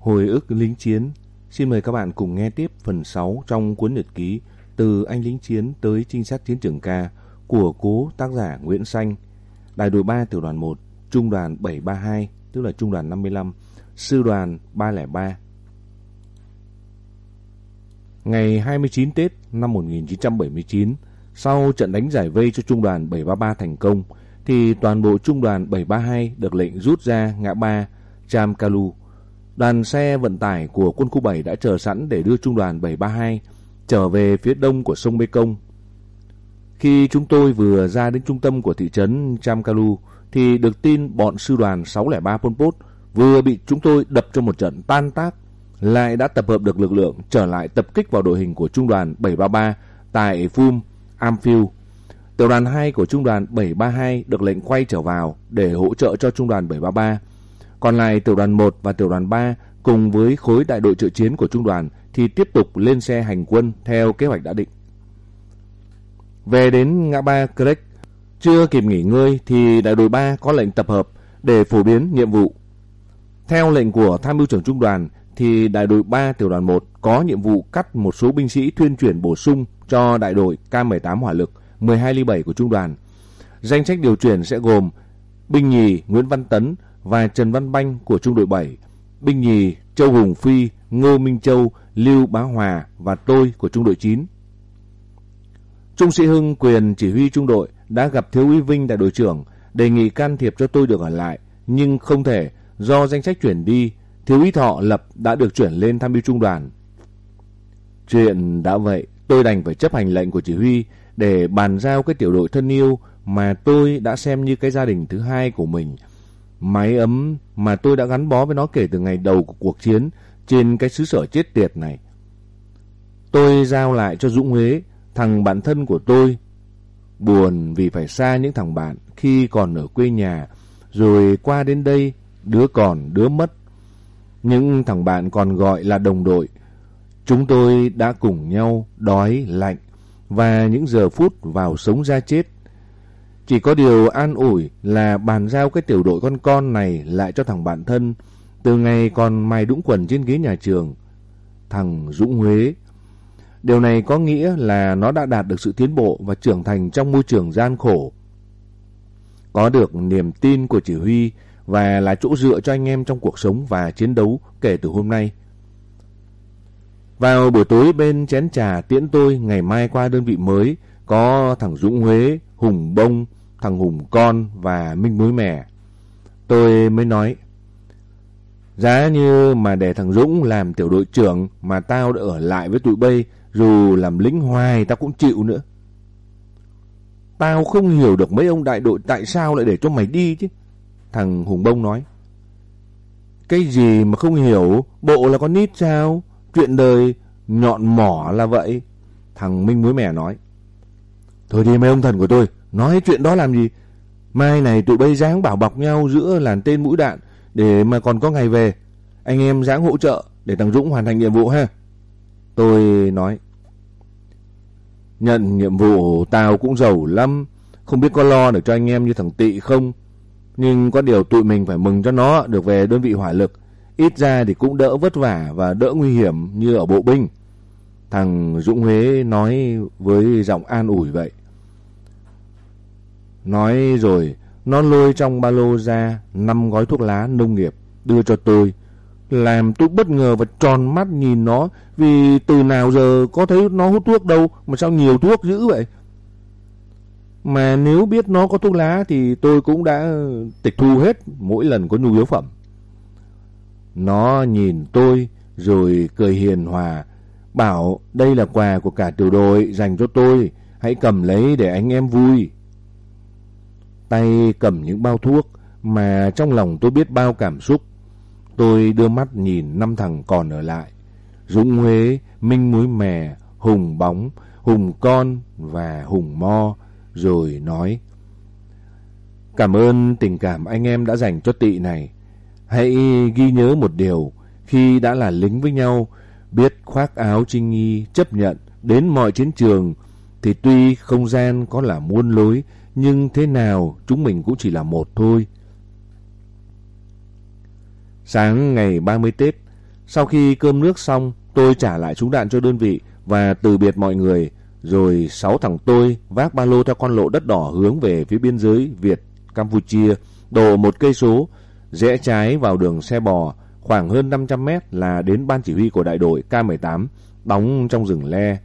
Hồi ức lính chiến. Xin mời các bạn cùng nghe tiếp phần 6 trong cuốn nhật ký Từ anh lính chiến tới trinh sát chiến trường ca của cố tác giả Nguyễn Xanh. Đại đội 3 tiểu đoàn 1 Trung đoàn 732 tức là trung đoàn 55 Sư đoàn 303 Ngày 29 Tết năm 1979 sau trận đánh giải vây cho trung đoàn 733 thành công, thì toàn bộ trung đoàn 732 được lệnh rút ra ngã ba Chamkalu. Đoàn xe vận tải của quân khu 7 đã chờ sẵn để đưa trung đoàn 732 trở về phía đông của sông Mekong. Khi chúng tôi vừa ra đến trung tâm của thị trấn Chamkalu thì được tin bọn sư đoàn 603 Pol Pot vừa bị chúng tôi đập trong một trận tan tác lại đã tập hợp được lực lượng trở lại tập kích vào đội hình của trung đoàn 733 tại Phum, Amphil. Tiểu đoàn 2 của trung đoàn 732 được lệnh quay trở vào để hỗ trợ cho trung đoàn 733 còn lại tiểu đoàn 1 và tiểu đoàn 3 cùng với khối đại đội trợ chiến của trung đoàn thì tiếp tục lên xe hành quân theo kế hoạch đã định. Về đến ngã ba Creek, chưa kịp nghỉ ngơi thì đại đội 3 có lệnh tập hợp để phổ biến nhiệm vụ. Theo lệnh của tham mưu trưởng trung đoàn thì đại đội 3 tiểu đoàn 1 có nhiệm vụ cắt một số binh sĩ thuyên chuyển bổ sung cho đại đội K18 hỏa lực 12 ly 7 của trung đoàn. Danh sách điều chuyển sẽ gồm binh nhì Nguyễn Văn Tấn và Trần Văn Banh của trung đội 7, binh nhì Châu Hùng Phi, Ngô Minh Châu, Lưu Bá Hòa và tôi của trung đội 9. Trung sĩ Hưng quyền chỉ huy trung đội đã gặp Thiếu úy Vinh đại đội trưởng đề nghị can thiệp cho tôi được ở lại, nhưng không thể do danh sách chuyển đi, Thiếu úy Thọ Lập đã được chuyển lên tham mưu trung đoàn. Chuyện đã vậy, tôi đành phải chấp hành lệnh của chỉ huy để bàn giao cái tiểu đội thân yêu mà tôi đã xem như cái gia đình thứ hai của mình Mái ấm mà tôi đã gắn bó với nó kể từ ngày đầu của cuộc chiến trên cái xứ sở chết tiệt này. Tôi giao lại cho Dũng Huế, thằng bạn thân của tôi. Buồn vì phải xa những thằng bạn khi còn ở quê nhà, rồi qua đến đây, đứa còn đứa mất. Những thằng bạn còn gọi là đồng đội. Chúng tôi đã cùng nhau đói, lạnh và những giờ phút vào sống ra chết chỉ có điều an ủi là bàn giao cái tiểu đội con con này lại cho thằng bạn thân, từ ngày còn mài đũng quần trên ghế nhà trường. Thằng Dũng Huế. Điều này có nghĩa là nó đã đạt được sự tiến bộ và trưởng thành trong môi trường gian khổ. Có được niềm tin của chỉ huy và là chỗ dựa cho anh em trong cuộc sống và chiến đấu kể từ hôm nay. Vào buổi tối bên chén trà tiễn tôi ngày mai qua đơn vị mới có thằng Dũng Huế, Hùng Bông, thằng Hùng con và Minh Muối Mè. Tôi mới nói, giá như mà để thằng Dũng làm tiểu đội trưởng mà tao đã ở lại với tụi bay, dù làm lính hoài tao cũng chịu nữa. Tao không hiểu được mấy ông đại đội tại sao lại để cho mày đi chứ. Thằng Hùng Bông nói. Cái gì mà không hiểu, bộ là con nít sao? Chuyện đời nhọn mỏ là vậy. Thằng Minh Muối Mè nói. Thôi đi mấy ông thần của tôi, Nói chuyện đó làm gì? Mai này tụi bay dáng bảo bọc nhau giữa làn tên mũi đạn để mà còn có ngày về. Anh em dáng hỗ trợ để thằng Dũng hoàn thành nhiệm vụ ha. Tôi nói. Nhận nhiệm vụ tao cũng giàu lắm. Không biết có lo được cho anh em như thằng Tị không. Nhưng có điều tụi mình phải mừng cho nó được về đơn vị hỏa lực. Ít ra thì cũng đỡ vất vả và đỡ nguy hiểm như ở bộ binh. Thằng Dũng Huế nói với giọng an ủi vậy. Nói rồi, nó lôi trong ba lô ra năm gói thuốc lá nông nghiệp đưa cho tôi. Làm tôi bất ngờ và tròn mắt nhìn nó vì từ nào giờ có thấy nó hút thuốc đâu mà sao nhiều thuốc dữ vậy. Mà nếu biết nó có thuốc lá thì tôi cũng đã tịch thu hết mỗi lần có nhu yếu phẩm. Nó nhìn tôi rồi cười hiền hòa, bảo đây là quà của cả tiểu đội dành cho tôi, hãy cầm lấy để anh em vui tay cầm những bao thuốc mà trong lòng tôi biết bao cảm xúc. Tôi đưa mắt nhìn năm thằng còn ở lại. Dũng Huế, Minh Muối Mè, Hùng Bóng, Hùng Con và Hùng Mo, rồi nói. Cảm ơn tình cảm anh em đã dành cho tị này. Hãy ghi nhớ một điều, khi đã là lính với nhau, biết khoác áo trinh nghi, chấp nhận đến mọi chiến trường, thì tuy không gian có là muôn lối, nhưng thế nào chúng mình cũng chỉ là một thôi. Sáng ngày 30 Tết, Sau khi cơm nước xong, tôi trả lại súng đạn cho đơn vị và từ biệt mọi người. Rồi sáu thằng tôi vác ba lô theo con lộ đất đỏ hướng về phía biên giới Việt, Campuchia, đổ một cây số, rẽ trái vào đường xe bò, khoảng hơn 500 mét là đến ban chỉ huy của đại đội K18, đóng trong rừng le.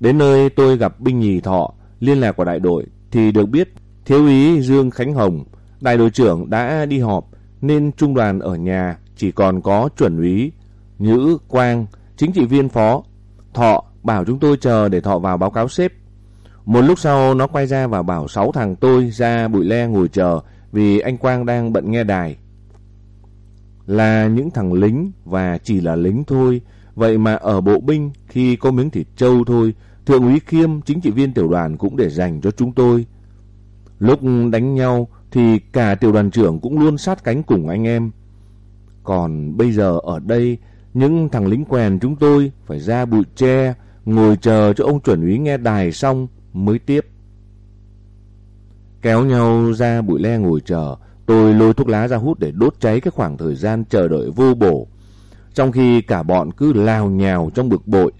Đến nơi tôi gặp binh nhì thọ, liên lạc của đại đội, thì được biết thiếu úy Dương Khánh Hồng, đại đội trưởng đã đi họp, nên trung đoàn ở nhà chỉ còn có chuẩn úy Nhữ Quang, chính trị viên phó. Thọ bảo chúng tôi chờ để Thọ vào báo cáo sếp. Một lúc sau nó quay ra và bảo sáu thằng tôi ra bụi le ngồi chờ vì anh Quang đang bận nghe đài. Là những thằng lính và chỉ là lính thôi. Vậy mà ở bộ binh khi có miếng thịt trâu thôi, Thượng úy Khiêm, chính trị viên tiểu đoàn cũng để dành cho chúng tôi. Lúc đánh nhau thì cả tiểu đoàn trưởng cũng luôn sát cánh cùng anh em. Còn bây giờ ở đây, những thằng lính quèn chúng tôi phải ra bụi tre, ngồi chờ cho ông chuẩn úy nghe đài xong mới tiếp. Kéo nhau ra bụi le ngồi chờ, tôi lôi thuốc lá ra hút để đốt cháy cái khoảng thời gian chờ đợi vô bổ. Trong khi cả bọn cứ lao nhào trong bực bội.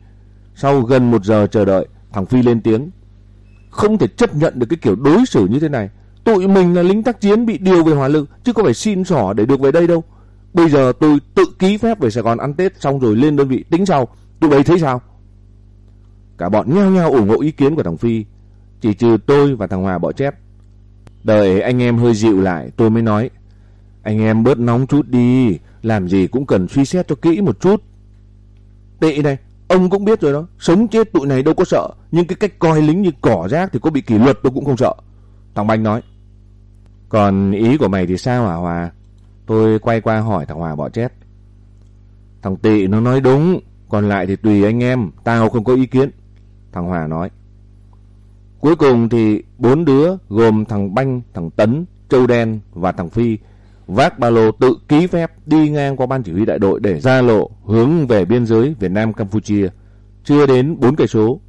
Sau gần một giờ chờ đợi, thằng Phi lên tiếng. Không thể chấp nhận được cái kiểu đối xử như thế này. Tụi mình là lính tác chiến bị điều về hỏa lực, chứ có phải xin sỏ để được về đây đâu. Bây giờ tôi tự ký phép về Sài Gòn ăn Tết xong rồi lên đơn vị tính sau. Tụi bay thấy sao? Cả bọn nhao nhao ủng hộ ý kiến của thằng Phi. Chỉ trừ tôi và thằng Hòa bỏ chép. Đợi anh em hơi dịu lại tôi mới nói. Anh em bớt nóng chút đi. Làm gì cũng cần suy xét cho kỹ một chút. Tị này, ông cũng biết rồi đó. Sống chết tụi này đâu có sợ. Nhưng cái cách coi lính như cỏ rác thì có bị kỷ luật tôi cũng không sợ. Thằng Banh nói. Còn ý của mày thì sao hả Hòa? Tôi quay qua hỏi thằng Hòa bỏ chết. Thằng Tị nó nói đúng. Còn lại thì tùy anh em. Tao không có ý kiến. Thằng Hòa nói. Cuối cùng thì bốn đứa gồm thằng Banh, thằng Tấn, Châu Đen và thằng Phi vác ba lô tự ký phép đi ngang qua ban chỉ huy đại đội để ra lộ hướng về biên giới Việt Nam Campuchia. Chưa đến 4 cây số.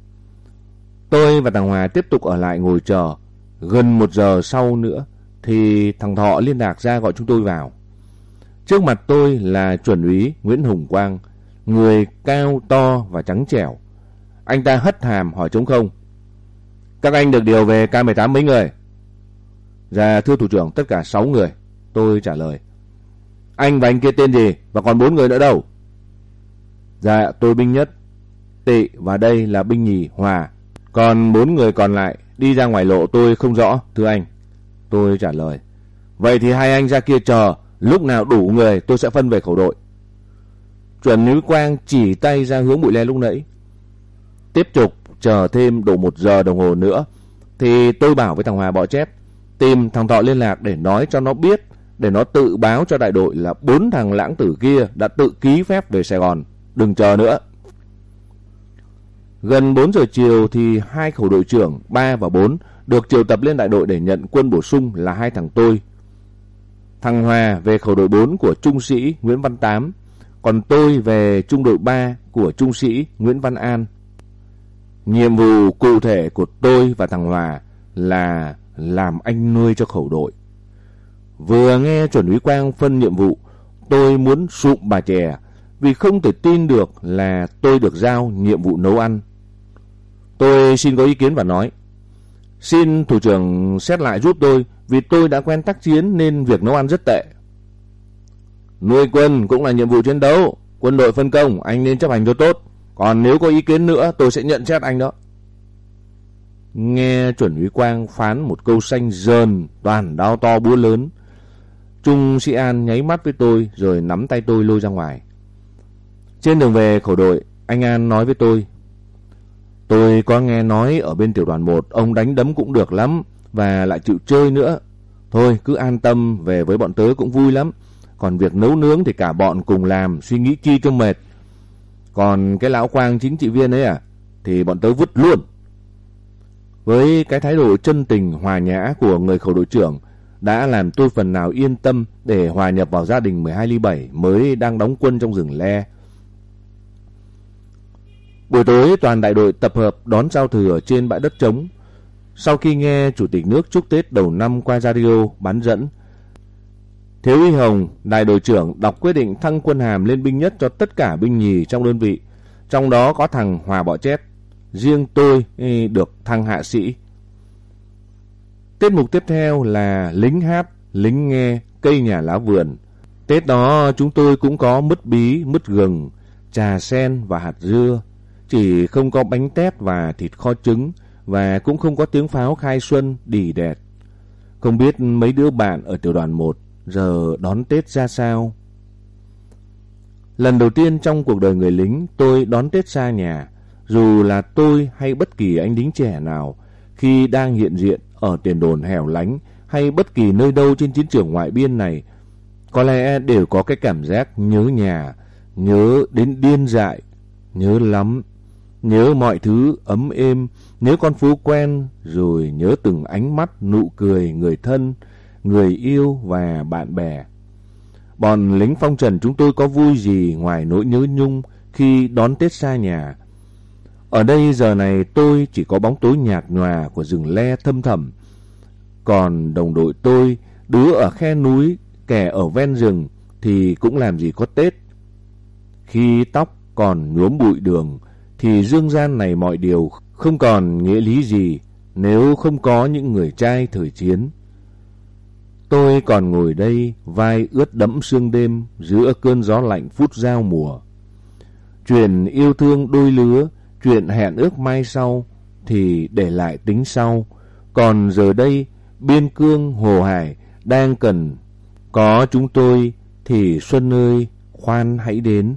Tôi và thằng Hòa tiếp tục ở lại ngồi chờ. Gần một giờ sau nữa thì thằng Thọ liên lạc ra gọi chúng tôi vào. Trước mặt tôi là chuẩn úy Nguyễn Hùng Quang, người cao to và trắng trẻo. Anh ta hất hàm hỏi trống không. Các anh được điều về K18 mấy người? Dạ thưa thủ trưởng tất cả 6 người. Tôi trả lời. Anh và anh kia tên gì? Và còn bốn người nữa đâu? Dạ tôi binh nhất. Tị và đây là binh nhì Hòa. Còn bốn người còn lại đi ra ngoài lộ tôi không rõ, thưa anh. Tôi trả lời. Vậy thì hai anh ra kia chờ. Lúc nào đủ người, tôi sẽ phân về khẩu đội. Chuẩn núi quang chỉ tay ra hướng bụi le lúc nãy. Tiếp tục chờ thêm đủ một giờ đồng hồ nữa, thì tôi bảo với thằng Hòa bỏ chép, tìm thằng Thọ liên lạc để nói cho nó biết để nó tự báo cho đại đội là bốn thằng lãng tử kia đã tự ký phép về Sài Gòn. Đừng chờ nữa. Gần 4 giờ chiều thì hai khẩu đội trưởng 3 và 4 được triệu tập lên đại đội để nhận quân bổ sung là hai thằng tôi. Thằng Hòa về khẩu đội 4 của trung sĩ Nguyễn Văn Tám, còn tôi về trung đội 3 của trung sĩ Nguyễn Văn An. Nhiệm vụ cụ thể của tôi và thằng Hòa là làm anh nuôi cho khẩu đội. Vừa nghe chuẩn úy Quang phân nhiệm vụ, tôi muốn sụm bà chè vì không thể tin được là tôi được giao nhiệm vụ nấu ăn. Tôi xin có ý kiến và nói, xin thủ trưởng xét lại giúp tôi vì tôi đã quen tác chiến nên việc nấu ăn rất tệ. Nuôi quân cũng là nhiệm vụ chiến đấu, quân đội phân công, anh nên chấp hành cho tốt. Còn nếu có ý kiến nữa tôi sẽ nhận xét anh đó. Nghe chuẩn úy Quang phán một câu xanh dờn toàn đao to búa lớn. Trung sĩ An nháy mắt với tôi rồi nắm tay tôi lôi ra ngoài. Trên đường về khẩu đội, anh An nói với tôi. Tôi có nghe nói ở bên tiểu đoàn 1 ông đánh đấm cũng được lắm và lại chịu chơi nữa. Thôi cứ an tâm về với bọn tớ cũng vui lắm. Còn việc nấu nướng thì cả bọn cùng làm suy nghĩ chi cho mệt. Còn cái lão quang chính trị viên ấy à thì bọn tớ vứt luôn. Với cái thái độ chân tình hòa nhã của người khẩu đội trưởng đã làm tôi phần nào yên tâm để hòa nhập vào gia đình 12 ly 7 mới đang đóng quân trong rừng le. Buổi tối toàn đại đội tập hợp đón giao thừa trên bãi đất trống. Sau khi nghe Chủ tịch nước chúc Tết đầu năm qua radio bán dẫn, Thiếu Y Hồng, đại đội trưởng đọc quyết định thăng quân hàm lên binh nhất cho tất cả binh nhì trong đơn vị. Trong đó có thằng Hòa Bọ Chết. Riêng tôi ừ, được thăng hạ sĩ. Tiết mục tiếp theo là lính hát, lính nghe, cây nhà lá vườn. Tết đó chúng tôi cũng có mứt bí, mứt gừng, trà sen và hạt dưa. Chỉ không có bánh tét và thịt kho trứng và cũng không có tiếng pháo khai xuân đỉ đẹt. Không biết mấy đứa bạn ở tiểu đoàn 1 giờ đón Tết ra sao? Lần đầu tiên trong cuộc đời người lính tôi đón Tết xa nhà. Dù là tôi hay bất kỳ anh lính trẻ nào khi đang hiện diện ở tiền đồn hẻo lánh hay bất kỳ nơi đâu trên chiến trường ngoại biên này có lẽ đều có cái cảm giác nhớ nhà, nhớ đến điên dại, nhớ lắm, nhớ mọi thứ ấm êm, nhớ con phố quen, rồi nhớ từng ánh mắt, nụ cười, người thân, người yêu và bạn bè. Bọn lính phong trần chúng tôi có vui gì ngoài nỗi nhớ nhung khi đón Tết xa nhà. Ở đây giờ này tôi chỉ có bóng tối nhạt nhòa của rừng le thâm thẳm. Còn đồng đội tôi, đứa ở khe núi, kẻ ở ven rừng thì cũng làm gì có Tết. Khi tóc còn nhuốm bụi đường thì dương gian này mọi điều không còn nghĩa lý gì nếu không có những người trai thời chiến. Tôi còn ngồi đây vai ướt đẫm sương đêm giữa cơn gió lạnh phút giao mùa. truyền yêu thương đôi lứa, chuyện hẹn ước mai sau thì để lại tính sau. Còn giờ đây, biên cương Hồ Hải đang cần có chúng tôi thì Xuân ơi, khoan hãy đến.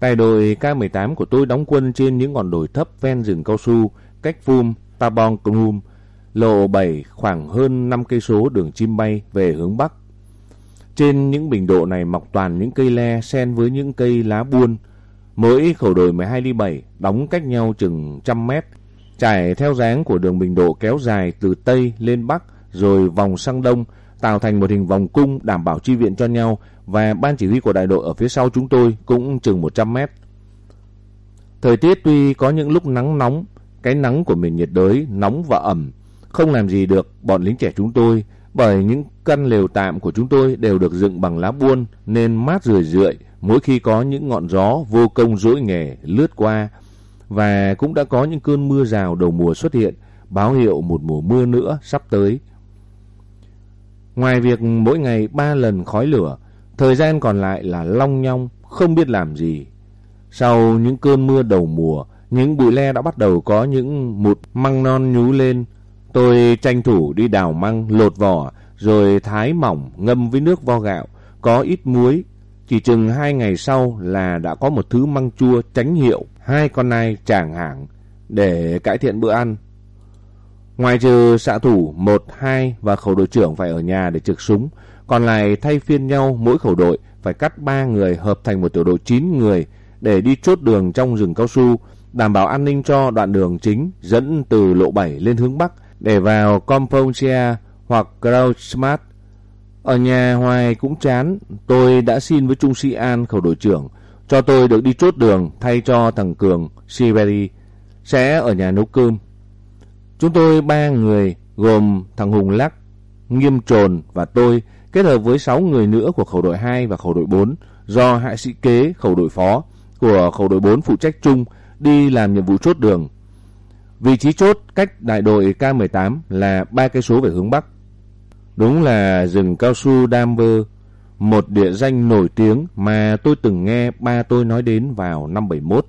Tài đội K-18 của tôi đóng quân trên những ngọn đồi thấp ven rừng cao su, cách Phum, Tabong krum lộ 7 khoảng hơn 5 cây số đường chim bay về hướng bắc. Trên những bình độ này mọc toàn những cây le xen với những cây lá buôn. Mỗi khẩu đội 12 ly 7 đóng cách nhau chừng trăm mét, trải theo dáng của đường bình độ kéo dài từ tây lên bắc rồi vòng sang đông, tạo thành một hình vòng cung đảm bảo chi viện cho nhau và ban chỉ huy của đại đội ở phía sau chúng tôi cũng chừng 100 mét. Thời tiết tuy có những lúc nắng nóng, cái nắng của miền nhiệt đới nóng và ẩm, không làm gì được bọn lính trẻ chúng tôi bởi những căn lều tạm của chúng tôi đều được dựng bằng lá buôn nên mát rười rượi mỗi khi có những ngọn gió vô công dỗi nghề lướt qua và cũng đã có những cơn mưa rào đầu mùa xuất hiện báo hiệu một mùa mưa nữa sắp tới. Ngoài việc mỗi ngày ba lần khói lửa, thời gian còn lại là long nhong, không biết làm gì. Sau những cơn mưa đầu mùa, những bụi le đã bắt đầu có những một măng non nhú lên. Tôi tranh thủ đi đào măng, lột vỏ, rồi thái mỏng, ngâm với nước vo gạo, có ít muối. Chỉ chừng hai ngày sau là đã có một thứ măng chua tránh hiệu, hai con nai tràng hạng để cải thiện bữa ăn. Ngoài trừ xạ thủ 1, 2 và khẩu đội trưởng phải ở nhà để trực súng, còn lại thay phiên nhau mỗi khẩu đội phải cắt 3 người hợp thành một tiểu đội 9 người để đi chốt đường trong rừng cao su, đảm bảo an ninh cho đoạn đường chính dẫn từ lộ 7 lên hướng Bắc để vào Composia hoặc Crowdsmart. Ở nhà hoài cũng chán, tôi đã xin với Trung sĩ An khẩu đội trưởng cho tôi được đi chốt đường thay cho thằng Cường, Siberi, sẽ ở nhà nấu cơm. Chúng tôi ba người gồm thằng Hùng Lắc, Nghiêm Trồn và tôi kết hợp với sáu người nữa của khẩu đội 2 và khẩu đội 4 do hạ sĩ kế khẩu đội phó của khẩu đội 4 phụ trách chung đi làm nhiệm vụ chốt đường. Vị trí chốt cách đại đội K18 là 3 cây số về hướng bắc. Đúng là rừng cao su Damber, một địa danh nổi tiếng mà tôi từng nghe ba tôi nói đến vào năm 71.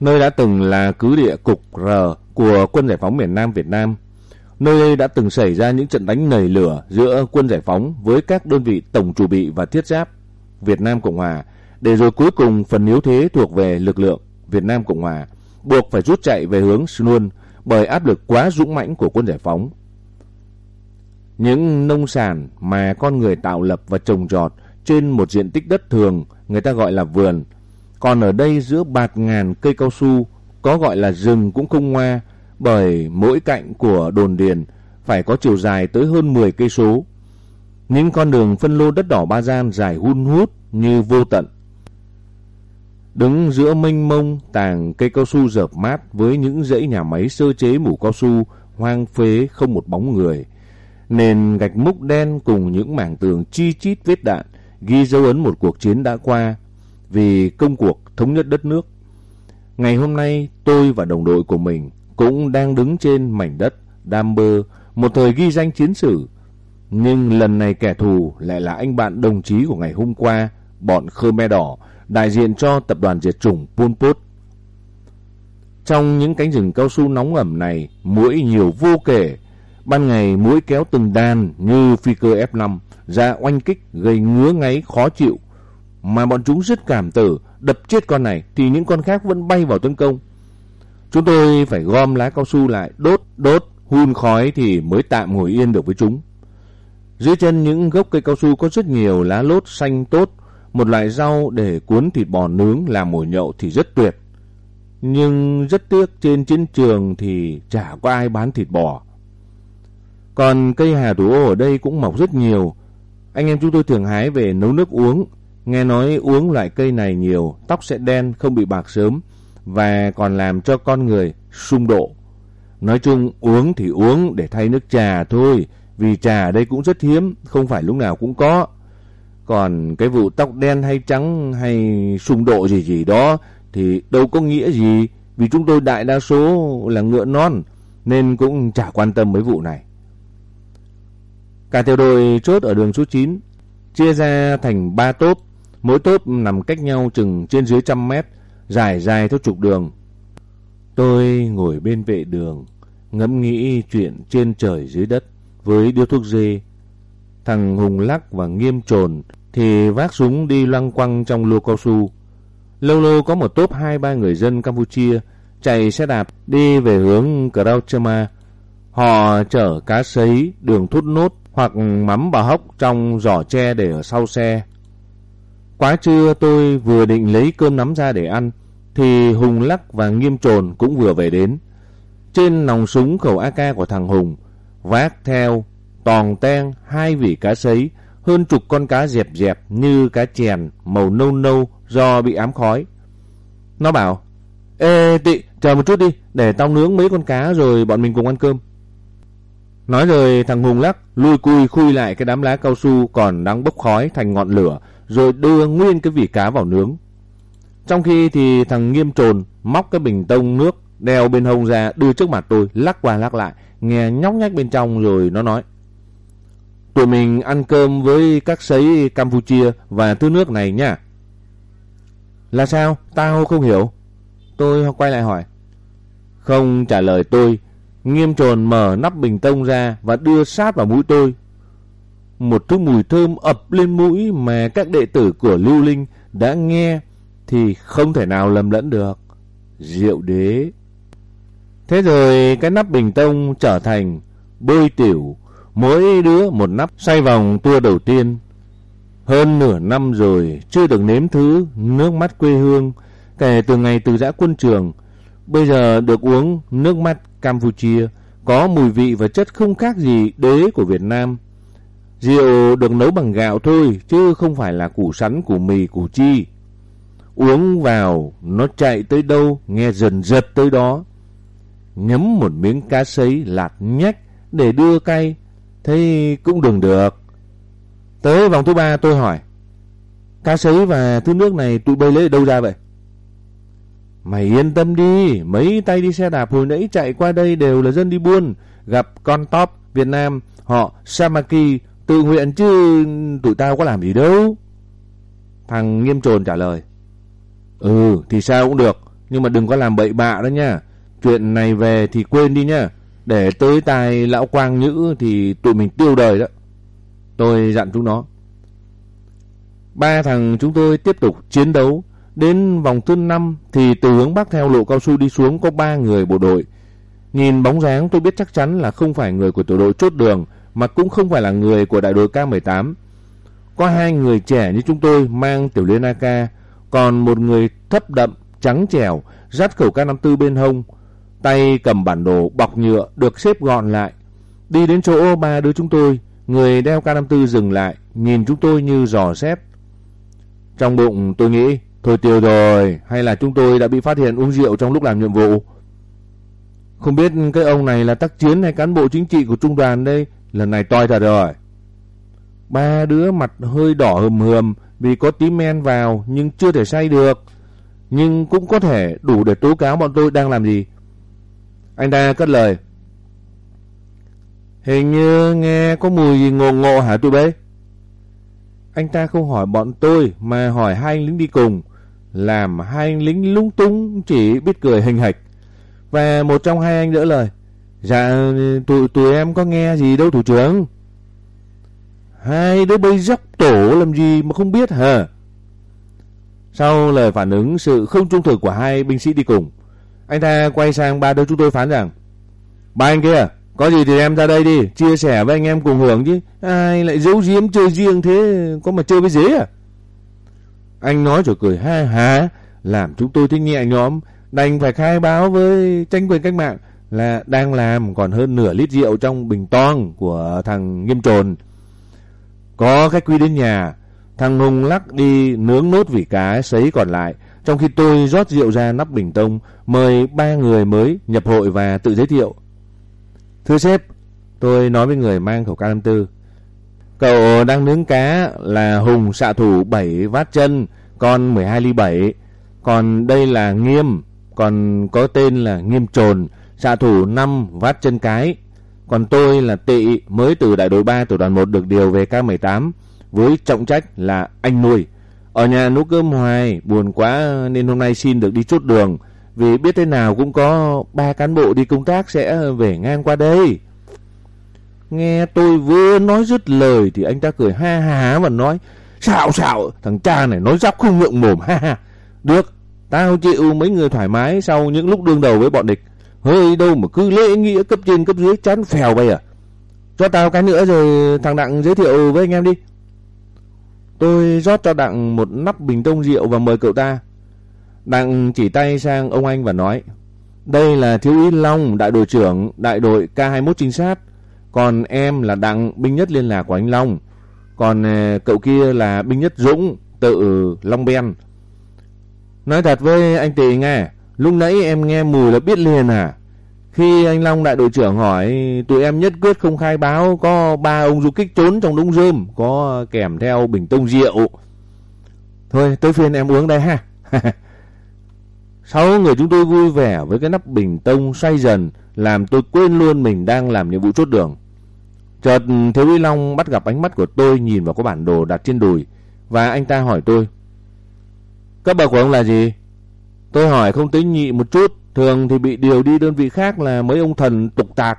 Nơi đã từng là cứ địa cục R của quân giải phóng miền Nam Việt Nam. Nơi đây đã từng xảy ra những trận đánh nảy lửa giữa quân giải phóng với các đơn vị tổng chủ bị và thiết giáp Việt Nam Cộng Hòa, để rồi cuối cùng phần yếu thế thuộc về lực lượng Việt Nam Cộng Hòa, buộc phải rút chạy về hướng Sunuôn bởi áp lực quá dũng mãnh của quân giải phóng. Những nông sản mà con người tạo lập và trồng trọt trên một diện tích đất thường người ta gọi là vườn, còn ở đây giữa bạt ngàn cây cao su có gọi là rừng cũng không ngoa, bởi mỗi cạnh của đồn điền phải có chiều dài tới hơn 10 cây số. Những con đường phân lô đất đỏ ba gian dài hun hút như vô tận. Đứng giữa mênh mông tàng cây cao su dợp mát với những dãy nhà máy sơ chế mủ cao su hoang phế không một bóng người. Nền gạch múc đen cùng những mảng tường chi chít vết đạn ghi dấu ấn một cuộc chiến đã qua vì công cuộc thống nhất đất nước. Ngày hôm nay tôi và đồng đội của mình cũng đang đứng trên mảnh đất Đam Bơ, một thời ghi danh chiến sử. Nhưng lần này kẻ thù lại là anh bạn đồng chí của ngày hôm qua, bọn Khmer Đỏ, đại diện cho tập đoàn diệt chủng Pol Pot. Trong những cánh rừng cao su nóng ẩm này, muỗi nhiều vô kể. Ban ngày muỗi kéo từng đàn như phi cơ F5 ra oanh kích gây ngứa ngáy khó chịu. Mà bọn chúng rất cảm tử, đập chết con này thì những con khác vẫn bay vào tấn công. Chúng tôi phải gom lá cao su lại, đốt, đốt, hun khói thì mới tạm ngồi yên được với chúng. Dưới chân những gốc cây cao su có rất nhiều lá lốt xanh tốt, một loại rau để cuốn thịt bò nướng làm mồi nhậu thì rất tuyệt. Nhưng rất tiếc trên chiến trường thì chả có ai bán thịt bò. Còn cây hà thủ ô ở đây cũng mọc rất nhiều. Anh em chúng tôi thường hái về nấu nước uống. Nghe nói uống loại cây này nhiều, tóc sẽ đen, không bị bạc sớm và còn làm cho con người sung độ. Nói chung uống thì uống để thay nước trà thôi, vì trà ở đây cũng rất hiếm, không phải lúc nào cũng có. Còn cái vụ tóc đen hay trắng hay xung độ gì gì đó thì đâu có nghĩa gì, vì chúng tôi đại đa số là ngựa non nên cũng chả quan tâm mấy vụ này. Cả tiểu đội chốt ở đường số 9 chia ra thành 3 tốp, mỗi tốp nằm cách nhau chừng trên dưới trăm mét, dài dài theo trục đường. Tôi ngồi bên vệ đường, ngẫm nghĩ chuyện trên trời dưới đất với điếu thuốc dê. Thằng Hùng Lắc và Nghiêm Trồn thì vác súng đi loăng quăng trong lô cao su. Lâu lâu có một tốp hai ba người dân Campuchia chạy xe đạp đi về hướng Krauchama. Họ chở cá sấy, đường thốt nốt hoặc mắm bà hốc trong giỏ tre để ở sau xe. Quá trưa tôi vừa định lấy cơm nắm ra để ăn, thì Hùng Lắc và Nghiêm Trồn cũng vừa về đến. Trên nòng súng khẩu AK của thằng Hùng, vác theo, tòn ten hai vỉ cá sấy, hơn chục con cá dẹp dẹp như cá chèn màu nâu nâu do bị ám khói. Nó bảo, Ê tị, chờ một chút đi, để tao nướng mấy con cá rồi bọn mình cùng ăn cơm. Nói rồi thằng Hùng lắc lui cui khui lại cái đám lá cao su còn đang bốc khói thành ngọn lửa rồi đưa nguyên cái vỉ cá vào nướng. Trong khi thì thằng Nghiêm Trồn móc cái bình tông nước đeo bên hông ra đưa trước mặt tôi lắc qua lắc lại nghe nhóc nhách bên trong rồi nó nói Tụi mình ăn cơm với các sấy Campuchia và thứ nước này nha. Là sao? Tao không hiểu. Tôi quay lại hỏi. Không trả lời tôi Nghiêm trồn mở nắp bình tông ra và đưa sát vào mũi tôi. Một thứ mùi thơm ập lên mũi mà các đệ tử của Lưu Linh đã nghe thì không thể nào lầm lẫn được. Rượu đế. Thế rồi cái nắp bình tông trở thành bôi tiểu, mỗi đứa một nắp xoay vòng tour đầu tiên. Hơn nửa năm rồi chưa được nếm thứ nước mắt quê hương kể từ ngày từ giã quân trường. Bây giờ được uống nước mắt Campuchia có mùi vị và chất không khác gì đế của Việt Nam. Rượu được nấu bằng gạo thôi chứ không phải là củ sắn, củ mì, củ chi. Uống vào nó chạy tới đâu nghe dần giật tới đó. Nhấm một miếng cá sấy lạt nhách để đưa cay thế cũng đừng được. Tới vòng thứ ba tôi hỏi Cá sấy và thứ nước này tụi bay lấy ở đâu ra vậy? Mày yên tâm đi, mấy tay đi xe đạp hồi nãy chạy qua đây đều là dân đi buôn, gặp con top Việt Nam, họ Samaki tự nguyện chứ tụi tao có làm gì đâu. Thằng nghiêm trồn trả lời. Ừ, thì sao cũng được, nhưng mà đừng có làm bậy bạ đó nha. Chuyện này về thì quên đi nha, để tới tai lão quang nhữ thì tụi mình tiêu đời đó. Tôi dặn chúng nó. Ba thằng chúng tôi tiếp tục chiến đấu, Đến vòng thứ năm thì từ hướng bắc theo lộ cao su đi xuống có ba người bộ đội. Nhìn bóng dáng tôi biết chắc chắn là không phải người của tổ đội chốt đường mà cũng không phải là người của đại đội K18. Có hai người trẻ như chúng tôi mang tiểu liên AK, còn một người thấp đậm, trắng trẻo, dắt khẩu K54 bên hông, tay cầm bản đồ bọc nhựa được xếp gọn lại. Đi đến chỗ ba đứa chúng tôi, người đeo K54 dừng lại, nhìn chúng tôi như dò xét. Trong bụng tôi nghĩ Thôi tiêu rồi, hay là chúng tôi đã bị phát hiện uống rượu trong lúc làm nhiệm vụ? Không biết cái ông này là tác chiến hay cán bộ chính trị của trung đoàn đây, lần này toi thật rồi. Ba đứa mặt hơi đỏ hầm hầm vì có tí men vào nhưng chưa thể say được. Nhưng cũng có thể đủ để tố cáo bọn tôi đang làm gì. Anh ta cất lời. Hình như nghe có mùi gì ngộ ngộ hả tụi bé Anh ta không hỏi bọn tôi mà hỏi hai anh lính đi cùng. Làm hai anh lính lung tung chỉ biết cười hình hạch. Và một trong hai anh đỡ lời. Dạ tụi tụi em có nghe gì đâu thủ trưởng. Hai đứa bây dốc tổ làm gì mà không biết hả? Sau lời phản ứng sự không trung thực của hai binh sĩ đi cùng, anh ta quay sang ba đứa chúng tôi phán rằng Ba anh kia, có gì thì em ra đây đi, chia sẻ với anh em cùng hưởng chứ. Ai lại giấu giếm chơi riêng thế, có mà chơi với dế à? Anh nói rồi cười ha ha làm chúng tôi thích nhẹ nhóm, đành phải khai báo với tranh quyền cách mạng là đang làm còn hơn nửa lít rượu trong bình toang của thằng nghiêm trồn. Có khách quý đến nhà, thằng Hùng lắc đi nướng nốt vỉ cá sấy còn lại, trong khi tôi rót rượu ra nắp bình tông, mời ba người mới nhập hội và tự giới thiệu. Thưa sếp, tôi nói với người mang khẩu K54. Cậu đang nướng cá là Hùng xạ thủ 7 vát chân, con 12 ly 7. Còn đây là Nghiêm, còn có tên là Nghiêm Trồn, xạ thủ 5 vát chân cái. Còn tôi là Tị, mới từ đại đội 3 tiểu đoàn 1 được điều về K18 với trọng trách là anh nuôi. Ở nhà nấu cơm hoài, buồn quá nên hôm nay xin được đi chốt đường. Vì biết thế nào cũng có ba cán bộ đi công tác sẽ về ngang qua đây. Nghe tôi vừa nói dứt lời thì anh ta cười ha ha và nói Xạo xạo, thằng cha này nói dóc không ngượng mồm ha ha. Được, tao chịu mấy người thoải mái sau những lúc đương đầu với bọn địch. Hơi đâu mà cứ lễ nghĩa cấp trên cấp dưới chán phèo bây à. Cho tao cái nữa rồi thằng Đặng giới thiệu với anh em đi. Tôi rót cho Đặng một nắp bình tông rượu và mời cậu ta. Đặng chỉ tay sang ông anh và nói, đây là thiếu úy Long, đại đội trưởng, đại đội K21 trinh sát. Còn em là Đặng, binh nhất liên lạc của anh Long. Còn ờ, cậu kia là binh nhất Dũng, tự Long Ben. Nói thật với anh Tị nghe, lúc nãy em nghe mùi là biết liền à. Khi anh Long đại đội trưởng hỏi, tụi em nhất quyết không khai báo có ba ông du kích trốn trong đống rơm, có kèm theo bình tông rượu. Thôi, tới phiên em uống đây ha. Sáu người chúng tôi vui vẻ với cái nắp bình tông xoay dần, làm tôi quên luôn mình đang làm nhiệm vụ chốt đường. Chợt Thiếu úy Long bắt gặp ánh mắt của tôi nhìn vào cái bản đồ đặt trên đùi, và anh ta hỏi tôi. Cấp bậc của ông là gì? Tôi hỏi không tính nhị một chút, thường thì bị điều đi đơn vị khác là mấy ông thần tục tạc.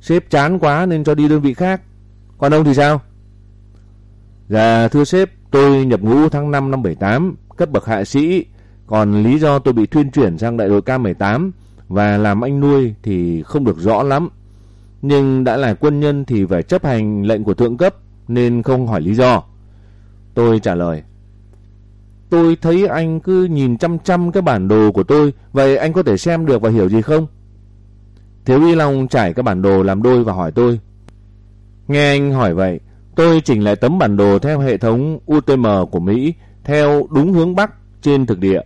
Sếp chán quá nên cho đi đơn vị khác. Còn ông thì sao? Dạ thưa sếp, tôi nhập ngũ tháng 5 năm 78, cấp bậc hạ sĩ, còn lý do tôi bị thuyên chuyển sang đại đội K18 và làm anh nuôi thì không được rõ lắm. Nhưng đã là quân nhân thì phải chấp hành lệnh của thượng cấp nên không hỏi lý do. Tôi trả lời. Tôi thấy anh cứ nhìn chăm chăm cái bản đồ của tôi, vậy anh có thể xem được và hiểu gì không? Thiếu Y Long trải cái bản đồ làm đôi và hỏi tôi. Nghe anh hỏi vậy, tôi chỉnh lại tấm bản đồ theo hệ thống UTM của Mỹ theo đúng hướng Bắc trên thực địa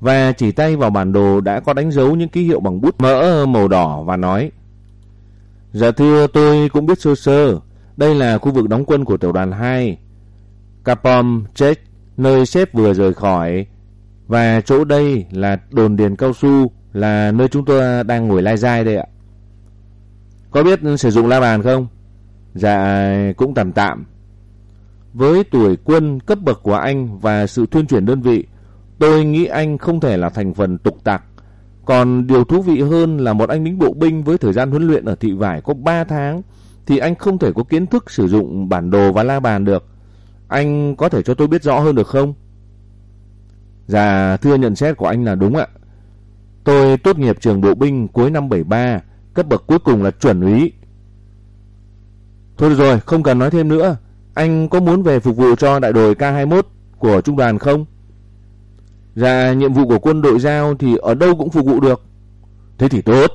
và chỉ tay vào bản đồ đã có đánh dấu những ký hiệu bằng bút mỡ màu đỏ và nói Dạ thưa tôi cũng biết sơ sơ, đây là khu vực đóng quân của tiểu đoàn 2. Capom, Czech, nơi sếp vừa rời khỏi và chỗ đây là đồn điền cao su là nơi chúng tôi đang ngồi lai dai đây ạ. Có biết sử dụng la bàn không? Dạ cũng tạm tạm. Với tuổi quân cấp bậc của anh và sự thuyên chuyển đơn vị, Tôi nghĩ anh không thể là thành phần tục tạc. Còn điều thú vị hơn là một anh lính bộ binh với thời gian huấn luyện ở thị vải có 3 tháng thì anh không thể có kiến thức sử dụng bản đồ và la bàn được. Anh có thể cho tôi biết rõ hơn được không? Dạ, thưa nhận xét của anh là đúng ạ. Tôi tốt nghiệp trường bộ binh cuối năm 73, cấp bậc cuối cùng là chuẩn úy. Thôi được rồi, không cần nói thêm nữa. Anh có muốn về phục vụ cho đại đội K21 của trung đoàn không? Dạ nhiệm vụ của quân đội giao thì ở đâu cũng phục vụ được. Thế thì tốt.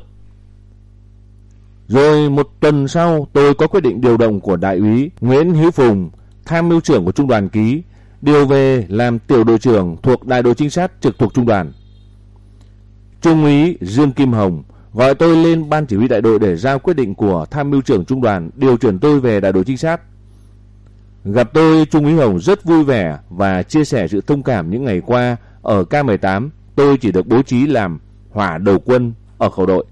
Rồi một tuần sau tôi có quyết định điều động của đại úy Nguyễn Hữu Phùng, tham mưu trưởng của trung đoàn ký, điều về làm tiểu đội trưởng thuộc đại đội trinh sát trực thuộc trung đoàn. Trung úy Dương Kim Hồng, gọi tôi lên ban chỉ huy đại đội để giao quyết định của tham mưu trưởng trung đoàn điều chuyển tôi về đại đội trinh sát. Gặp tôi, Trung úy Hồng rất vui vẻ và chia sẻ sự thông cảm những ngày qua ở K18, tôi chỉ được bố trí làm hỏa đầu quân ở khẩu đội.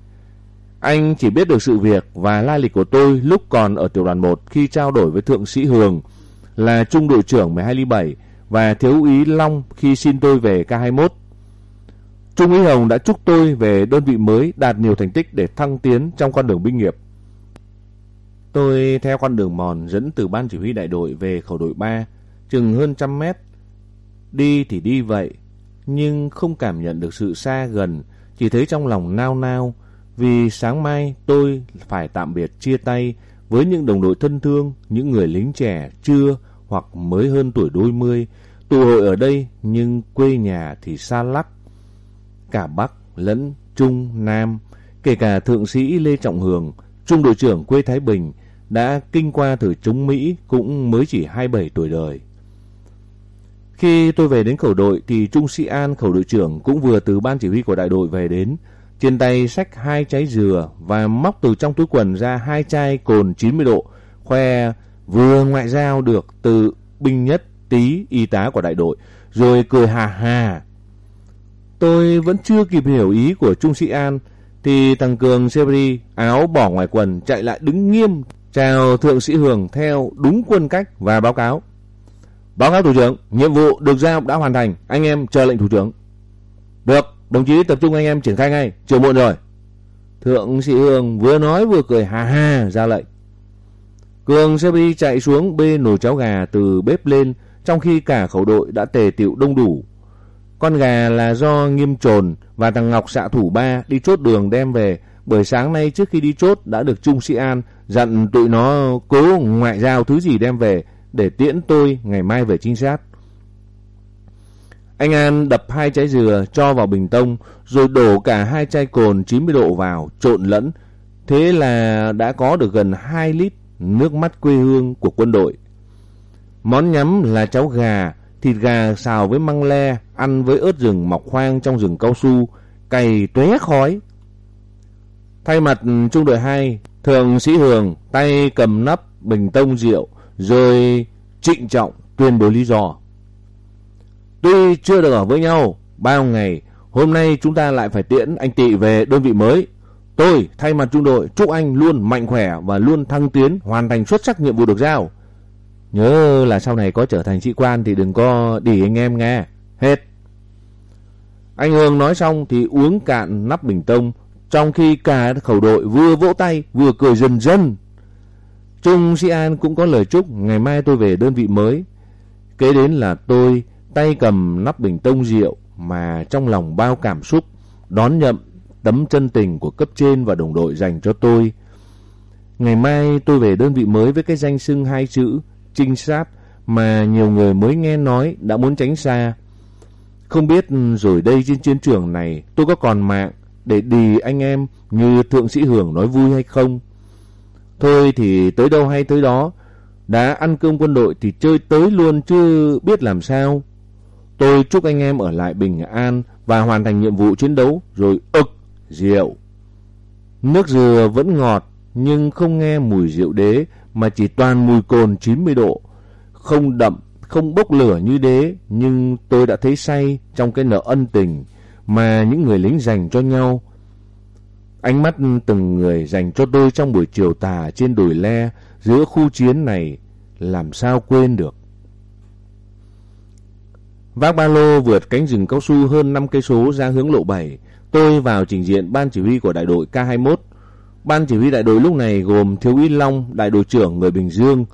Anh chỉ biết được sự việc và lai lịch của tôi lúc còn ở tiểu đoàn 1 khi trao đổi với Thượng sĩ Hường là trung đội trưởng 1207 và thiếu úy Long khi xin tôi về K21. Trung úy Hồng đã chúc tôi về đơn vị mới đạt nhiều thành tích để thăng tiến trong con đường binh nghiệp. Tôi theo con đường mòn dẫn từ ban chỉ huy đại đội về khẩu đội 3, chừng hơn trăm mét. Đi thì đi vậy, nhưng không cảm nhận được sự xa gần, chỉ thấy trong lòng nao nao, vì sáng mai tôi phải tạm biệt chia tay với những đồng đội thân thương, những người lính trẻ chưa hoặc mới hơn tuổi đôi mươi, tụ hội ở đây nhưng quê nhà thì xa lắc. Cả Bắc lẫn Trung, Nam, kể cả Thượng sĩ Lê Trọng Hường, Trung đội trưởng quê Thái Bình, đã kinh qua thời chống Mỹ cũng mới chỉ 27 tuổi đời. Khi tôi về đến khẩu đội thì Trung sĩ An khẩu đội trưởng cũng vừa từ ban chỉ huy của đại đội về đến, trên tay xách hai trái dừa và móc từ trong túi quần ra hai chai cồn 90 độ, khoe vừa ngoại giao được từ binh nhất tí y tá của đại đội, rồi cười hà hà. Tôi vẫn chưa kịp hiểu ý của Trung sĩ An, thì thằng Cường Sebri áo bỏ ngoài quần chạy lại đứng nghiêm chào thượng sĩ Hường theo đúng quân cách và báo cáo. Báo cáo thủ trưởng, nhiệm vụ được giao đã hoàn thành, anh em chờ lệnh thủ trưởng. Được, đồng chí tập trung anh em triển khai ngay, chiều muộn rồi. Thượng sĩ Hường vừa nói vừa cười hà hà ra lệnh. Cường Sebi chạy xuống bê nồi cháo gà từ bếp lên trong khi cả khẩu đội đã tề tiệu đông đủ. Con gà là do nghiêm trồn và thằng Ngọc xạ thủ ba đi chốt đường đem về bởi sáng nay trước khi đi chốt đã được Trung Sĩ An dặn tụi nó cố ngoại giao thứ gì đem về để tiễn tôi ngày mai về trinh sát. Anh An đập hai trái dừa cho vào bình tông rồi đổ cả hai chai cồn 90 độ vào trộn lẫn. Thế là đã có được gần 2 lít nước mắt quê hương của quân đội. Món nhắm là cháo gà, thịt gà xào với măng le, ăn với ớt rừng mọc hoang trong rừng cao su, cày tóe khói. Thay mặt trung đội 2, Thượng sĩ Hường tay cầm nắp bình tông rượu rồi trịnh trọng tuyên bố lý do. Tuy chưa được ở với nhau bao ngày, hôm nay chúng ta lại phải tiễn anh Tị về đơn vị mới. Tôi, thay mặt trung đội, chúc anh luôn mạnh khỏe và luôn thăng tiến, hoàn thành xuất sắc nhiệm vụ được giao. Nhớ là sau này có trở thành sĩ quan thì đừng có đỉ anh em nghe. Hết. Anh Hương nói xong thì uống cạn nắp bình tông, trong khi cả khẩu đội vừa vỗ tay, vừa cười dần dần. Trung Sĩ An cũng có lời chúc, ngày mai tôi về đơn vị mới. Kế đến là tôi tay cầm nắp bình tông rượu mà trong lòng bao cảm xúc, đón nhậm tấm chân tình của cấp trên và đồng đội dành cho tôi. Ngày mai tôi về đơn vị mới với cái danh xưng hai chữ trinh sát mà nhiều người mới nghe nói đã muốn tránh xa. Không biết ừ, rồi đây trên chiến trường này tôi có còn mạng để đì anh em như Thượng sĩ Hưởng nói vui hay không. Thôi thì tới đâu hay tới đó, đã ăn cơm quân đội thì chơi tới luôn chứ biết làm sao. Tôi chúc anh em ở lại bình an và hoàn thành nhiệm vụ chiến đấu rồi ực rượu. Nước dừa vẫn ngọt nhưng không nghe mùi rượu đế mà chỉ toàn mùi cồn 90 độ. Không đậm, không bốc lửa như đế nhưng tôi đã thấy say trong cái nợ ân tình mà những người lính dành cho nhau. Ánh mắt từng người dành cho tôi trong buổi chiều tà trên đồi le giữa khu chiến này làm sao quên được. Vác ba lô vượt cánh rừng cao su hơn 5 cây số ra hướng lộ 7, tôi vào trình diện ban chỉ huy của đại đội K21. Ban chỉ huy đại đội lúc này gồm Thiếu úy Long, đại đội trưởng người Bình Dương,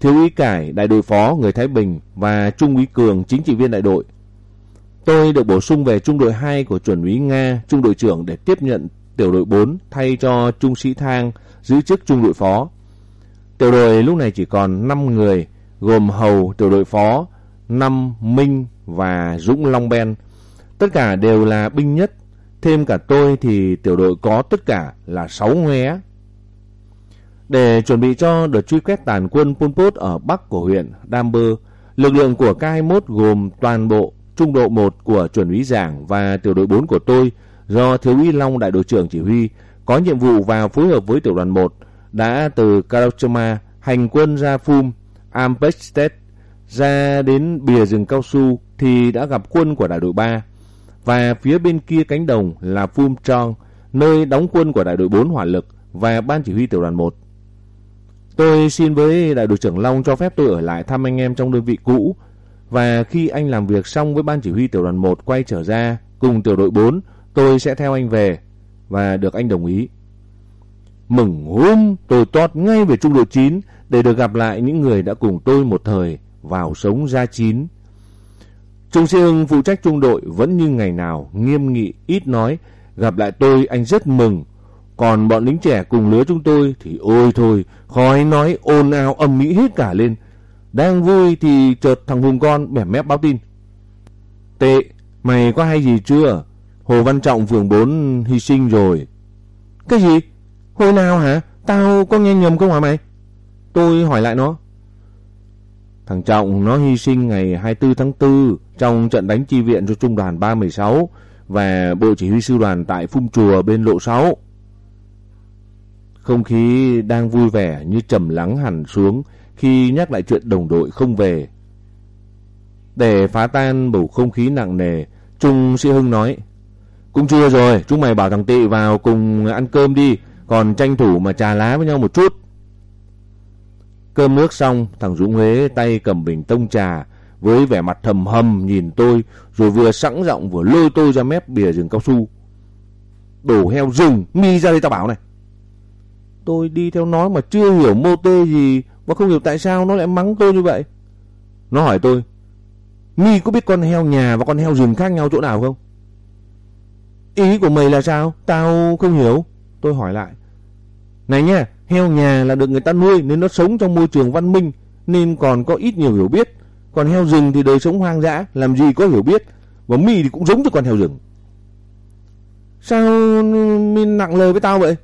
Thiếu úy Cải, đại đội phó người Thái Bình và Trung úy Cường, chính trị viên đại đội. Tôi được bổ sung về trung đội 2 của chuẩn úy Nga, trung đội trưởng để tiếp nhận tiểu đội 4 thay cho trung sĩ Thang giữ chức trung đội phó. Tiểu đội lúc này chỉ còn 5 người, gồm Hầu, tiểu đội phó, Năm, Minh và Dũng Long Ben. Tất cả đều là binh nhất, thêm cả tôi thì tiểu đội có tất cả là 6 ngoé. Để chuẩn bị cho đợt truy quét tàn quân Pol Pot ở bắc của huyện Đam Bơ, lực lượng của K21 gồm toàn bộ trung độ 1 của chuẩn úy giảng và tiểu đội 4 của tôi do Thiếu úy Long đại đội trưởng chỉ huy có nhiệm vụ vào phối hợp với tiểu đoàn 1 đã từ Karachoma hành quân ra Phum, Ampestet ra đến bìa rừng cao su thì đã gặp quân của đại đội 3 và phía bên kia cánh đồng là Phum Trong, nơi đóng quân của đại đội 4 hỏa lực và ban chỉ huy tiểu đoàn 1. Tôi xin với đại đội trưởng Long cho phép tôi ở lại thăm anh em trong đơn vị cũ và khi anh làm việc xong với ban chỉ huy tiểu đoàn 1 quay trở ra cùng tiểu đội 4, tôi sẽ theo anh về và được anh đồng ý. Mừng hôm tôi tót ngay về trung đội 9 để được gặp lại những người đã cùng tôi một thời vào sống ra chín. Trung sĩ Hưng phụ trách trung đội vẫn như ngày nào nghiêm nghị ít nói, gặp lại tôi anh rất mừng. Còn bọn lính trẻ cùng lứa chúng tôi thì ôi thôi, khói nói ồn ào âm mỹ hết cả lên. Đang vui thì chợt thằng Hùng con bẻ mép báo tin. Tệ, mày có hay gì chưa? Hồ Văn Trọng phường 4 hy sinh rồi. Cái gì? Hồi nào hả? Tao có nghe nhầm không hả mày? Tôi hỏi lại nó. Thằng Trọng nó hy sinh ngày 24 tháng 4 trong trận đánh chi viện cho trung đoàn 316 và bộ chỉ huy sư đoàn tại Phung Chùa bên lộ 6. Không khí đang vui vẻ như trầm lắng hẳn xuống khi nhắc lại chuyện đồng đội không về. Để phá tan bầu không khí nặng nề, Trung Sĩ Hưng nói Cũng chưa rồi, chúng mày bảo thằng Tị vào cùng ăn cơm đi, còn tranh thủ mà trà lá với nhau một chút. Cơm nước xong, thằng Dũng Huế tay cầm bình tông trà, với vẻ mặt thầm hầm nhìn tôi, rồi vừa sẵn giọng vừa lôi tôi ra mép bìa rừng cao su. Đổ heo rừng, mi ra đây tao bảo này. Tôi đi theo nó mà chưa hiểu mô tê gì, và không hiểu tại sao nó lại mắng tôi như vậy. Nó hỏi tôi, mi có biết con heo nhà và con heo rừng khác nhau chỗ nào không? Ý của mày là sao? Tao không hiểu. Tôi hỏi lại. Này nha, heo nhà là được người ta nuôi nên nó sống trong môi trường văn minh nên còn có ít nhiều hiểu biết. Còn heo rừng thì đời sống hoang dã, làm gì có hiểu biết. Và mi thì cũng giống như con heo rừng. Sao mi nặng lời với tao vậy?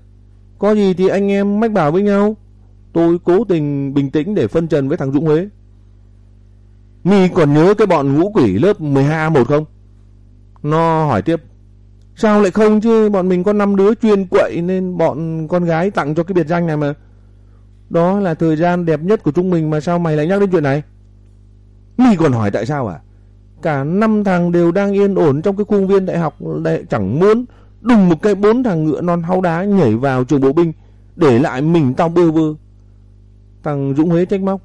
Có gì thì anh em mách bảo với nhau. Tôi cố tình bình tĩnh để phân trần với thằng Dũng Huế. Mi còn nhớ cái bọn ngũ quỷ lớp 12A1 không? Nó hỏi tiếp. Sao lại không chứ bọn mình có 5 đứa chuyên quậy nên bọn con gái tặng cho cái biệt danh này mà. Đó là thời gian đẹp nhất của chúng mình mà sao mày lại nhắc đến chuyện này? Mi còn hỏi tại sao à? Cả năm thằng đều đang yên ổn trong cái khuôn viên đại học để chẳng muốn đùng một cái bốn thằng ngựa non hau đá nhảy vào trường bộ binh để lại mình tao bơ vơ. Thằng Dũng Huế trách móc.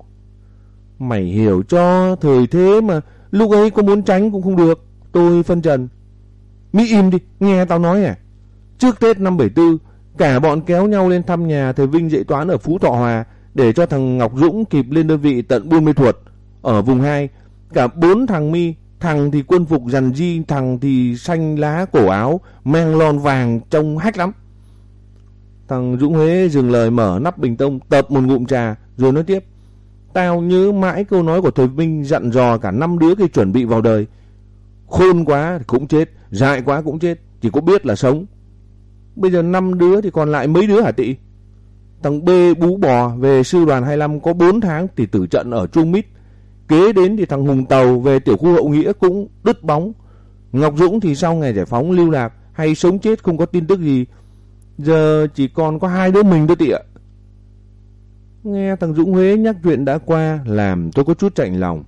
Mày hiểu cho thời thế mà lúc ấy có muốn tránh cũng không được. Tôi phân trần. Mỹ im đi, nghe tao nói à. Trước Tết năm 74, cả bọn kéo nhau lên thăm nhà thầy Vinh dạy toán ở Phú Thọ Hòa để cho thằng Ngọc Dũng kịp lên đơn vị tận Buôn Mê Thuột ở vùng 2. Cả bốn thằng mi, thằng thì quân phục dàn di, thằng thì xanh lá cổ áo, mang lon vàng trông hách lắm. Thằng Dũng Huế dừng lời mở nắp bình tông tập một ngụm trà rồi nói tiếp. Tao nhớ mãi câu nói của thầy minh dặn dò cả năm đứa khi chuẩn bị vào đời. Khôn quá thì cũng chết, dại quá cũng chết, chỉ có biết là sống. Bây giờ năm đứa thì còn lại mấy đứa hả tị? Thằng B bú bò về sư đoàn 25 có 4 tháng thì tử trận ở Trung Mít. Kế đến thì thằng Hùng Tàu về tiểu khu hậu nghĩa cũng đứt bóng. Ngọc Dũng thì sau ngày giải phóng lưu lạc hay sống chết không có tin tức gì. Giờ chỉ còn có hai đứa mình thôi tị ạ. Nghe thằng Dũng Huế nhắc chuyện đã qua làm tôi có chút chạnh lòng.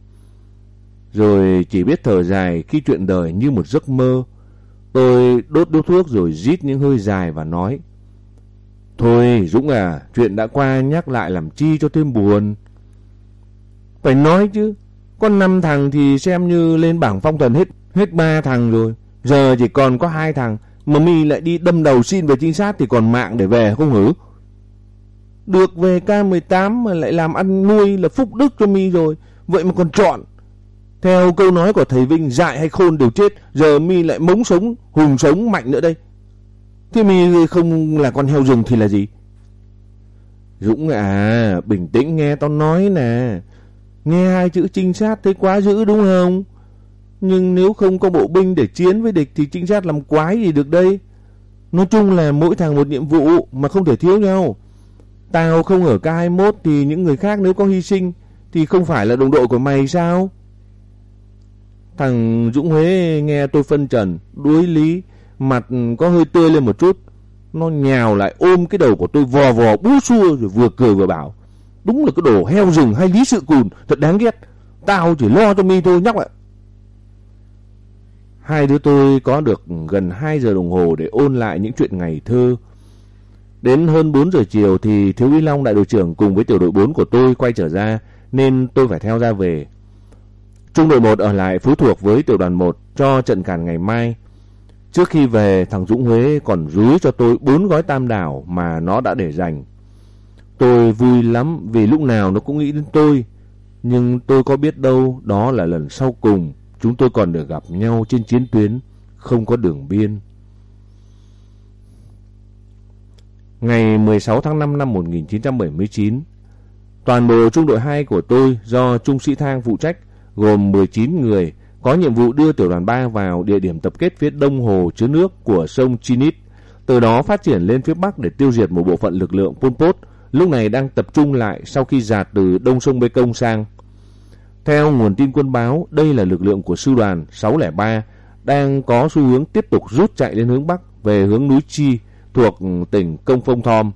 Rồi chỉ biết thở dài khi chuyện đời như một giấc mơ. Tôi đốt điếu thuốc rồi rít những hơi dài và nói. Thôi Dũng à, chuyện đã qua nhắc lại làm chi cho thêm buồn. Phải nói chứ, con năm thằng thì xem như lên bảng phong thần hết hết ba thằng rồi. Giờ chỉ còn có hai thằng, mà mi lại đi đâm đầu xin về trinh sát thì còn mạng để về không hử? Được về K18 mà lại làm ăn nuôi là phúc đức cho mi rồi, vậy mà còn chọn theo câu nói của thầy Vinh, dại hay khôn đều chết, giờ mi lại mống sống, hùng sống mạnh nữa đây. Thế mi không là con heo rừng thì là gì? Dũng à, bình tĩnh nghe tao nói nè. Nghe hai chữ trinh sát thấy quá dữ đúng không? Nhưng nếu không có bộ binh để chiến với địch thì trinh sát làm quái gì được đây? Nói chung là mỗi thằng một nhiệm vụ mà không thể thiếu nhau. Tao không ở K21 thì những người khác nếu có hy sinh thì không phải là đồng đội của mày sao? Thằng Dũng Huế nghe tôi phân trần, đuối lý mặt có hơi tươi lên một chút. Nó nhào lại ôm cái đầu của tôi vò vò bú xua rồi vừa cười vừa bảo. Đúng là cái đồ heo rừng hay lý sự cùn, thật đáng ghét. Tao chỉ lo cho mi thôi nhóc ạ. Hai đứa tôi có được gần 2 giờ đồng hồ để ôn lại những chuyện ngày thơ. Đến hơn 4 giờ chiều thì Thiếu úy Long đại đội trưởng cùng với tiểu đội 4 của tôi quay trở ra nên tôi phải theo ra về. Trung đội 1 ở lại phú thuộc với tiểu đoàn 1 cho trận càn ngày mai. Trước khi về thằng Dũng Huế còn rúi cho tôi bốn gói tam đảo mà nó đã để dành. Tôi vui lắm vì lúc nào nó cũng nghĩ đến tôi. Nhưng tôi có biết đâu đó là lần sau cùng chúng tôi còn được gặp nhau trên chiến tuyến, không có đường biên. Ngày 16 tháng 5 năm 1979, toàn bộ trung đội 2 của tôi do Trung sĩ Thang phụ trách gồm 19 người có nhiệm vụ đưa tiểu đoàn 3 vào địa điểm tập kết phía đông hồ chứa nước của sông Chinit, từ đó phát triển lên phía bắc để tiêu diệt một bộ phận lực lượng Pol Pot lúc này đang tập trung lại sau khi giạt từ đông sông Mê Công sang. Theo nguồn tin quân báo, đây là lực lượng của sư đoàn 603 đang có xu hướng tiếp tục rút chạy lên hướng Bắc về hướng núi Chi thuộc tỉnh Công Phong Thom.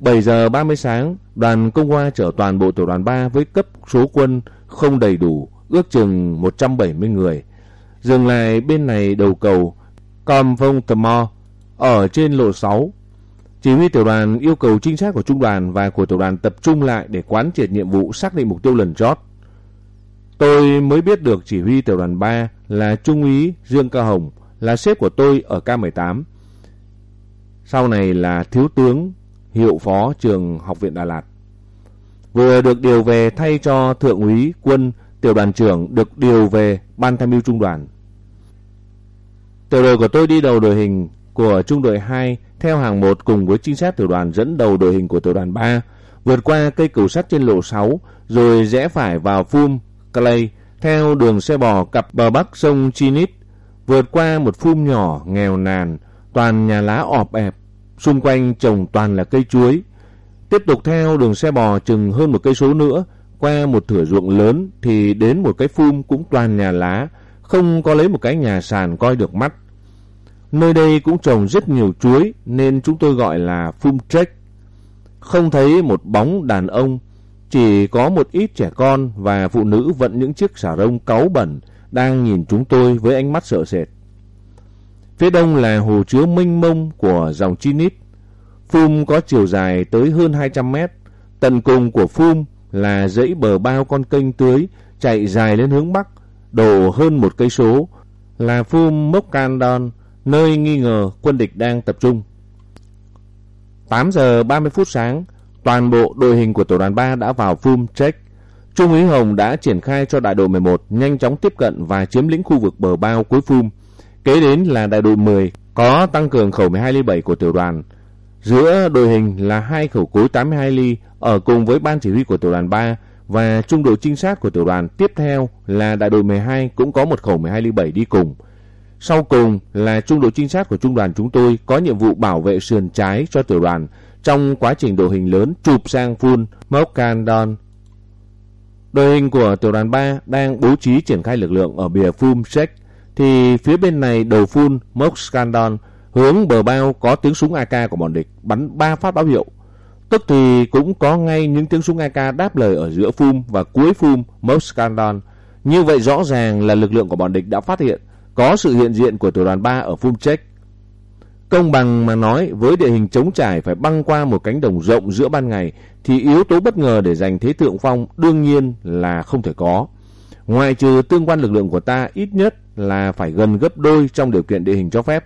7 giờ 30 sáng, đoàn công hoa chở toàn bộ tiểu đoàn 3 với cấp số quân không đầy đủ, ước chừng 170 người. Dừng lại bên này đầu cầu Cam Phong Tmo ở trên lộ 6 chỉ huy tiểu đoàn yêu cầu trinh sát của trung đoàn và của tiểu đoàn tập trung lại để quán triệt nhiệm vụ xác định mục tiêu lần chót. Tôi mới biết được chỉ huy tiểu đoàn 3 là Trung úy Dương Ca Hồng, là sếp của tôi ở K18. Sau này là thiếu tướng, hiệu phó trường học viện Đà Lạt. Vừa được điều về thay cho thượng úy quân tiểu đoàn trưởng được điều về ban tham mưu trung đoàn. Tiểu đội của tôi đi đầu đội hình của trung đội 2 theo hàng 1 cùng với trinh sát tiểu đoàn dẫn đầu đội hình của tiểu đoàn 3, vượt qua cây cầu sắt trên lộ 6, rồi rẽ phải vào phum Clay theo đường xe bò cặp bờ bắc sông Chinit, vượt qua một phum nhỏ nghèo nàn, toàn nhà lá ọp ẹp, xung quanh trồng toàn là cây chuối. Tiếp tục theo đường xe bò chừng hơn một cây số nữa, qua một thửa ruộng lớn thì đến một cái phum cũng toàn nhà lá, không có lấy một cái nhà sàn coi được mắt. Nơi đây cũng trồng rất nhiều chuối nên chúng tôi gọi là phum trek. Không thấy một bóng đàn ông, chỉ có một ít trẻ con và phụ nữ vận những chiếc xà rông cáu bẩn đang nhìn chúng tôi với ánh mắt sợ sệt. Phía đông là hồ chứa mênh mông của dòng Chinit. Phum có chiều dài tới hơn 200 mét. Tận cùng của Phum là dãy bờ bao con kênh tưới chạy dài lên hướng bắc, đổ hơn một cây số, là Phum Mokandon, nơi nghi ngờ quân địch đang tập trung. 8 giờ 30 phút sáng, toàn bộ đội hình của tổ đoàn 3 đã vào Phum check. Trung úy Hồng đã triển khai cho đại đội 11 nhanh chóng tiếp cận và chiếm lĩnh khu vực bờ bao cuối Phum. Kế đến là đại đội 10 có tăng cường khẩu 12 ly 7 của tiểu đoàn. Giữa đội hình là hai khẩu cối 82 ly ở cùng với ban chỉ huy của tiểu đoàn 3 và trung đội trinh sát của tiểu đoàn tiếp theo là đại đội 12 cũng có một khẩu 12 ly 7 đi cùng. Sau cùng là trung đội trinh sát của trung đoàn chúng tôi có nhiệm vụ bảo vệ sườn trái cho tiểu đoàn trong quá trình đội hình lớn chụp sang phun Mokandon. Đội hình của tiểu đoàn 3 đang bố trí triển khai lực lượng ở bìa Phum Shek thì phía bên này đầu phun Mokandon hướng bờ bao có tiếng súng AK của bọn địch bắn 3 phát báo hiệu. Tức thì cũng có ngay những tiếng súng AK đáp lời ở giữa Phum và cuối Phum Mokandon. Như vậy rõ ràng là lực lượng của bọn địch đã phát hiện có sự hiện diện của tiểu đoàn 3 ở Phum Công bằng mà nói, với địa hình chống trải phải băng qua một cánh đồng rộng giữa ban ngày, thì yếu tố bất ngờ để giành thế thượng phong đương nhiên là không thể có. Ngoài trừ tương quan lực lượng của ta ít nhất là phải gần gấp đôi trong điều kiện địa hình cho phép.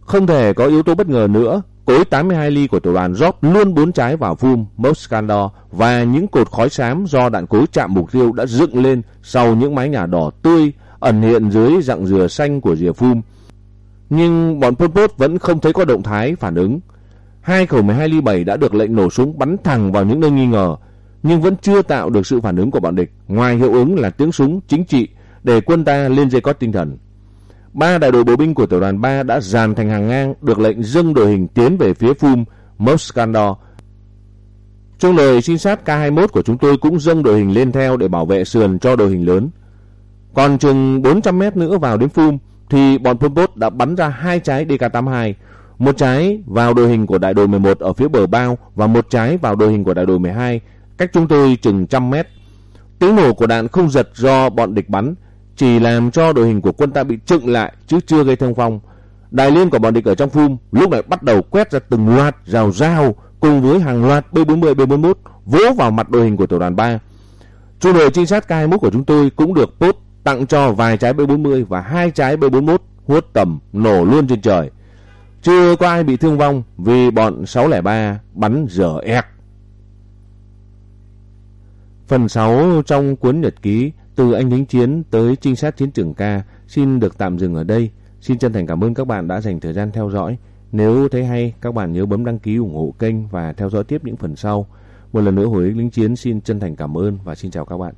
Không thể có yếu tố bất ngờ nữa, cối 82 ly của tiểu đoàn rót luôn bốn trái vào phum Moskandor và những cột khói xám do đạn cối chạm mục tiêu đã dựng lên sau những mái nhà đỏ tươi ẩn hiện dưới dạng dừa xanh của rìa phum. Nhưng bọn Pol Pot vẫn không thấy có động thái phản ứng. Hai khẩu 12 ly 7 đã được lệnh nổ súng bắn thẳng vào những nơi nghi ngờ, nhưng vẫn chưa tạo được sự phản ứng của bọn địch, ngoài hiệu ứng là tiếng súng chính trị để quân ta lên dây cót tinh thần. Ba đại đội bộ binh của tiểu đoàn 3 đã dàn thành hàng ngang, được lệnh dâng đội hình tiến về phía phum Moskandor. Trung đội trinh sát K21 của chúng tôi cũng dâng đội hình lên theo để bảo vệ sườn cho đội hình lớn. Còn chừng 400 mét nữa vào đến phum, thì bọn Pol Pot đã bắn ra hai trái DK-82, một trái vào đội hình của đại đội 11 ở phía bờ bao và một trái vào đội hình của đại đội 12, cách chúng tôi chừng trăm mét. Tiếng nổ của đạn không giật do bọn địch bắn, chỉ làm cho đội hình của quân ta bị trựng lại chứ chưa gây thương vong. Đại liên của bọn địch ở trong phum lúc này bắt đầu quét ra từng loạt rào rào cùng với hàng loạt B40 B41 vỗ vào mặt đội hình của tiểu đoàn 3. Trung đội trinh sát K21 của chúng tôi cũng được post tặng cho vài trái B40 và hai trái B41 huốt tầm nổ luôn trên trời. Chưa có ai bị thương vong vì bọn 603 bắn dở ẹc. Phần 6 trong cuốn nhật ký từ anh lính chiến tới trinh sát chiến trường ca xin được tạm dừng ở đây. Xin chân thành cảm ơn các bạn đã dành thời gian theo dõi. Nếu thấy hay, các bạn nhớ bấm đăng ký ủng hộ kênh và theo dõi tiếp những phần sau. Một lần nữa hồi lính chiến xin chân thành cảm ơn và xin chào các bạn.